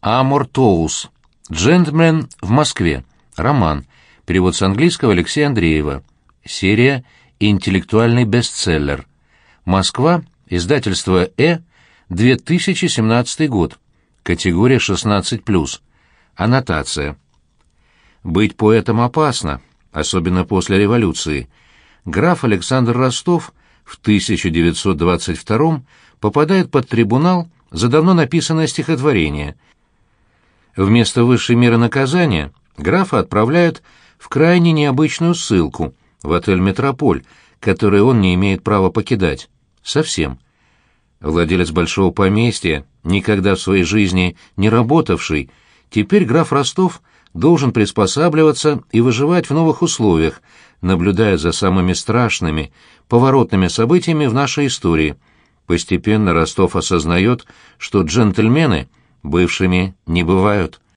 Амортоус. Джентльмен в Москве. Роман. Перевод с английского Алексея Андреева. Серия «Интеллектуальный бестселлер». Москва. Издательство «Э». 2017 год. Категория 16+. Аннотация. Быть поэтом опасно, особенно после революции. Граф Александр Ростов в 1922 попадает под трибунал за давно написанное стихотворение. Вместо высшей меры наказания графа отправляют в крайне необычную ссылку, в отель «Метрополь», который он не имеет права покидать. Совсем. Владелец большого поместья, никогда в своей жизни не работавший, теперь граф Ростов должен приспосабливаться и выживать в новых условиях, наблюдая за самыми страшными, поворотными событиями в нашей истории. Постепенно Ростов осознает, что джентльмены бывшими не бывают.